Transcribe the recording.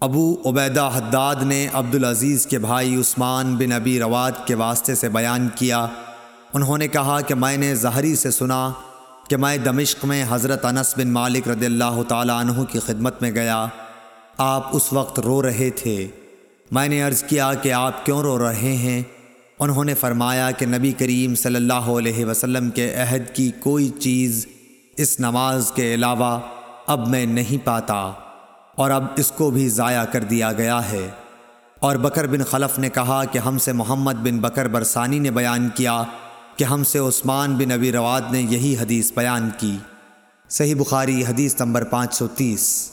ابو عبیدہ حداد نے عبدالعزیز کے بھائی عثمان بن ابی رواد کے واسطے سے بیان کیا۔ انہوں نے کہا کہ میں نے ظہری سے سنا کہ میں دمشق میں حضرت انس بن مالک رضی اللہ تعالیٰ عنہ کی خدمت میں گیا۔ آپ اس وقت رو رہے تھے۔ میں نے عرض کیا کہ آپ کیوں رو رہے ہیں؟ انہوں نے فرمایا کہ نبی کریم صلی اللہ علیہ وسلم کے عہد کی کوئی چیز اس نماز کے علاوہ اب میں نہیں پاتا۔ اور اب اس کو بھی ضائع کر دیا گیا ہے۔ اور بکر بن خلف نے کہا کہ ہم سے محمد بن بکر برسانی نے بیان کیا کہ ہم سے عثمان بن ابی رواد نے یہی حدیث بیان کی۔ صحیح بخاری حدیث نمبر پانچ سو تیس۔